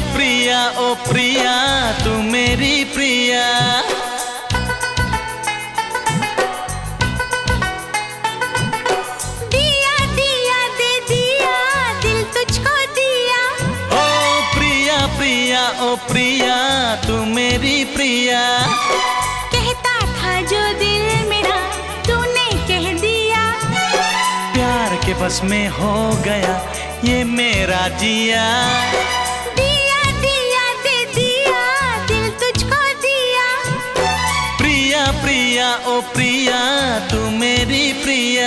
प्रिया ओ प्रिया तू मेरी प्रिया। दिया दिया दे दिया दिल तुझको दिया। ओ प्रिया प्रिया ओ प्रिया तू मेरी प्रिया। कहता था जो दिल मेरा तूने कह दिया। प्यार के बस में हो गया ये मेरा जिया। प्रिया ओ प्रिया तू मेरी प्रिया।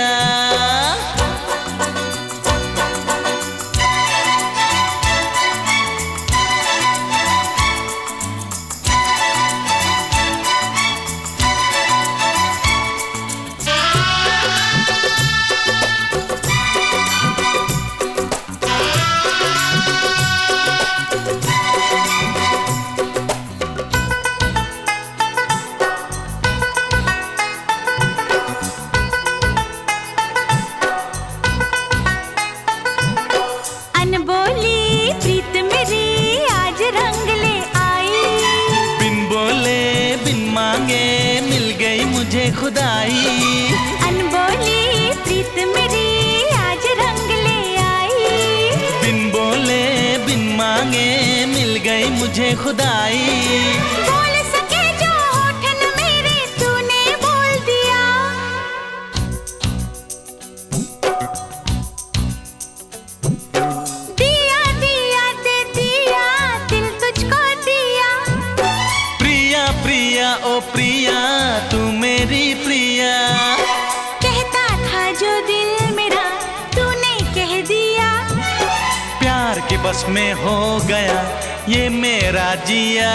खुदाई। अनबोली प्रीत मेरी आज रंग ले आई। बिन बोले बिन मांगे मिल गई मुझे खुदाई। बस में हो गया ये मेरा जिया।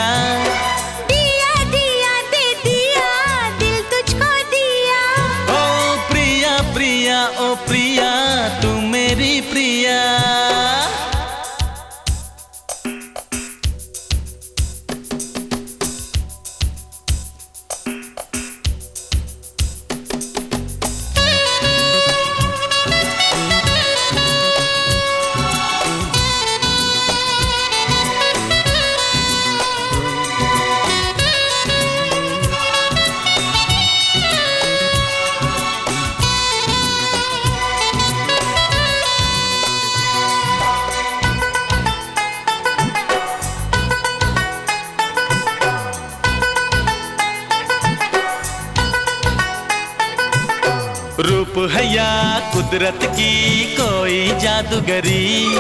रूप है या कुदरत की कोई जादूगरी?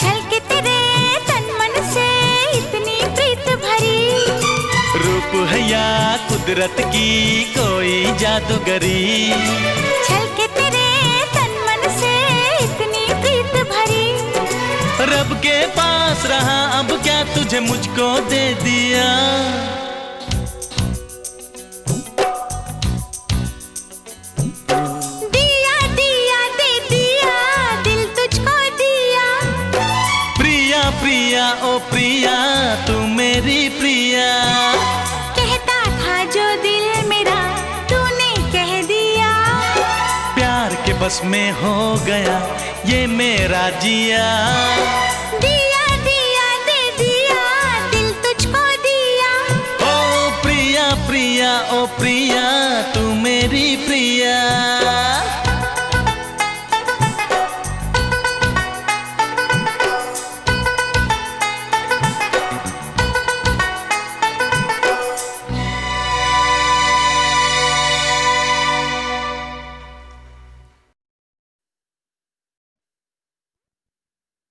छल के तेरे तन मन से इतनी प्रीत भरी। रूप है या कुदरत की कोई जादूगरी? छल के तेरे तन मन से इतनी प्रीत भरी। रब के पास रहा अब क्या तुझे मुझको दे ओ प्रिया तू मेरी प्रिया। कहता था जो दिल मेरा तूने कह दिया। प्यार के बस में हो गया ये मेरा जिया। दिया दिया दे दिया दिल तुझको दिया। ओ प्रिया प्रिया ओ प्रिया प्रिया।